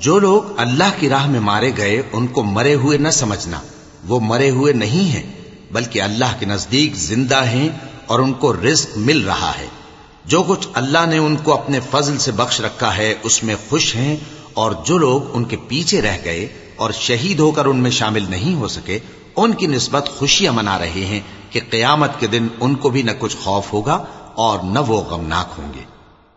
जो लोग अल्लाह की राह में मारे गए, उनको मरे हुए न समझना। वो मरे हुए नहीं हैं, बल्कि अल्लाह के नज़दीक ज़िंदा हैं और उनको रिस्क मिल रहा है। जो कुछ अल्लाह ने उनको अपने फजल से बख्श रखा है, उसमें खुश हैं और जो लोग उनके पीछे रह गए और शहीद होकर उनमें शामिल नहीं हो सके, उनकी नस्बत खुशियाँ मना रहे हैं कि कयामत के दिन उनको भी न कुछ खौफ होगा और न वो गमनाक होंगे।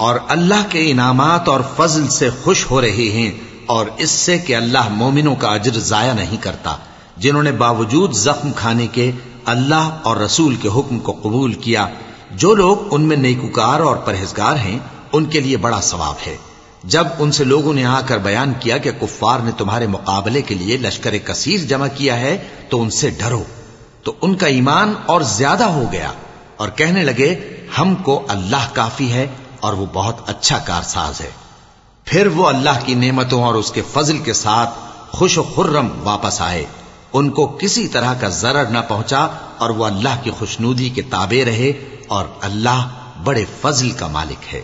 और अल्लाह के इनामात और फजल से खुश हो रहे हैं और इससे कि अल्लाह मोमिनों का अजर जाया नहीं करता जिन्होंने बावजूद जख्म खाने के अल्लाह और रसूल के हुक्म को कबूल किया जो लोग उनमें नेकुकार और परहेजगार हैं उनके लिए बड़ा सवाब है जब उनसे लोगों ने आकर बयान किया कि कुफ्फार ने तुम्हारे मुकाबले के लिए लश्कर कसीर जमा किया है तो उनसे डरो तो उनका ईमान और ज़्यादा हो गया और कहने लगे, हमको अल्लाह काफ़ी है और वो बहुत अच्छा कारसाज है। फिर वो अल्लाह की नेमतों और उसके फजल के साथ खुश खुर्रम वापस आए। उनको किसी तरह का जरर न पहुँचा और वो अल्लाह की खुशनूदी के ताबे रहे और अल्लाह बड़े फजल का मालिक है।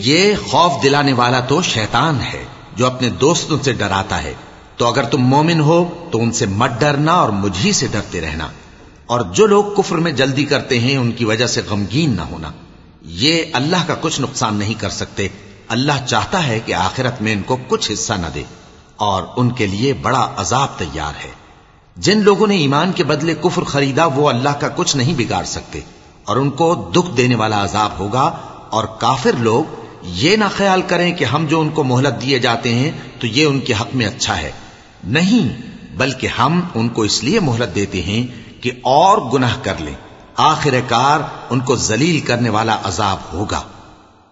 ये खौफ दिलाने वाला तो शैतान है जो अपने दोस्तों से डराता है तो अगर तुम मोमिन हो तो उनसे मत डरना और मुझी से डरते रहना और जो लोग कुफर में जल्दी करते हैं उनकी वजह से गमगीन न होना ये अल्लाह का कुछ नुकसान नहीं कर सकते। अल्लाह चाहता है कि आखिरत में इनको कुछ हिस्सा न दे और उनके लिए बड़ा अजाब तैयार है। जिन लोगों ने ईमान के बदले कुफर खरीदा, वो अल्लाह का कुछ नहीं बिगाड़ सकते और उनको दुख देने वाला अजाब होगा और काफिर लोग ये ना ख्याल करें कि हम जो उनको मोहलत दिए जाते हैं तो ये उनके हक में अच्छा है। नहीं, बल्कि हम उनको इसलिए मोहलत देते हैं कि और गुनाह कर लें। आखिरकार उनको जलील करने वाला अजाब होगा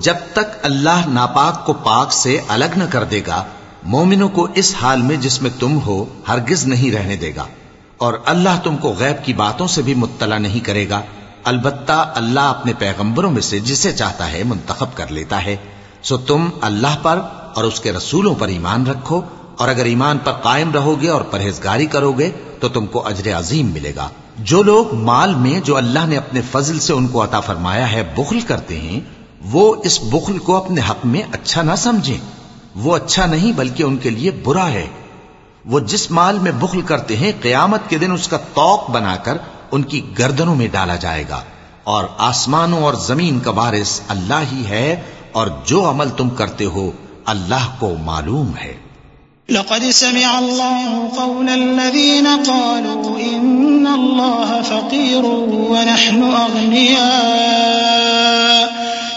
जब तक अल्लाह नापाक को पाक से अलग न कर देगा, मोमिनों को इस हाल में जिसमें तुम हो, हरगिज नहीं रहने देगा। और अल्लाह तुमको गैब की बातों से भी मुत्तला नहीं करेगा। अलबत्ता अल्लाह अपने पैगंबरों में से जिसे चाहता है मुंतखब कर लेता है। सो तुम अल्लाह पर और उसके रसूलों पर ईमान रखो, और अगर ईमान पर कायम रहोगे और परहेजगारी करोगे तो तुमको अजर अजीम मिलेगा। जो लोग माल में जो अल्लाह ने अपने फजल से उनको अता फरमाया है, बुखल करते हैं वो इस बुखल को अपने हक में अच्छा ना समझें। वो अच्छा नहीं, बल्कि उनके लिए बुरा है। वो जिस माल में बुखल करते हैं, कयामत के दिन उसका तोक बनाकर उनकी गर्दनों में डाला जाएगा। और आसमानों और ज़मीन का वारिस अल्लाह ही है, और जो अमल तुम करते हो, अल्लाह को मालूम है। लक़द समिअ अल्लाहु क़ौलल्लज़ीन क़ालू इन्नल्लाह फ़क़ीरुन व नहनु अग़निया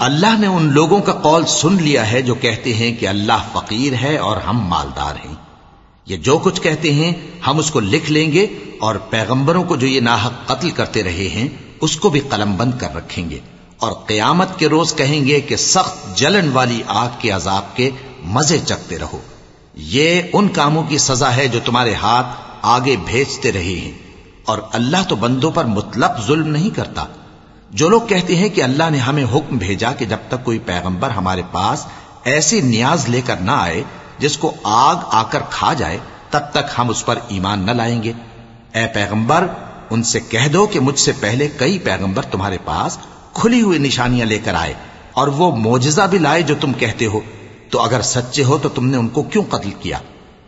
अल्लाह ने उन लोगों का कौल सुन लिया है जो कहते हैं कि अल्लाह फकीर है और हम मालदार हैं ये जो कुछ कहते हैं हम उसको लिख लेंगे और पैगंबरों को जो ये नाहक कत्ल करते रहे हैं उसको भी कलम बंद कर रखेंगे और कयामत के रोज कहेंगे कि सख्त जलन वाली आग के अजाब के मज़े चकते रहो। ये उन कामों की सजा है जो तुम्हारे हाथ आगे भेजते रहे हैं। और अल्लाह तो बंदों पर मुतलक जुल्म नहीं करता। जो लोग कहते हैं कि अल्लाह ने हमें हुक्म भेजा कि जब तक कोई पैगंबर हमारे पास ऐसी न्याज लेकर ना आए, जिसको आग आकर खा जाए, तब तक हम उस पर ईमान न लाएँगे। ए पैगंबर, उनसे कह दो कि मुझसे पहले कई पैगंबर तुम्हारे पास खुली हुई निशानियाँ लेकर आए और वो मोजा भी लाए जो तुम कहते हो। तो अगर सच्चे हो तो तुमने उनको क्यों कत्ल किया?